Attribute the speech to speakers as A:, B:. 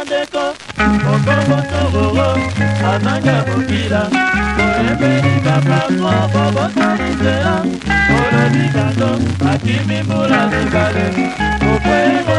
A: bandeko okobotororo amanga mokila oyembeli baplatmo bobotolisela olobi kato akimi mbula mibale okwea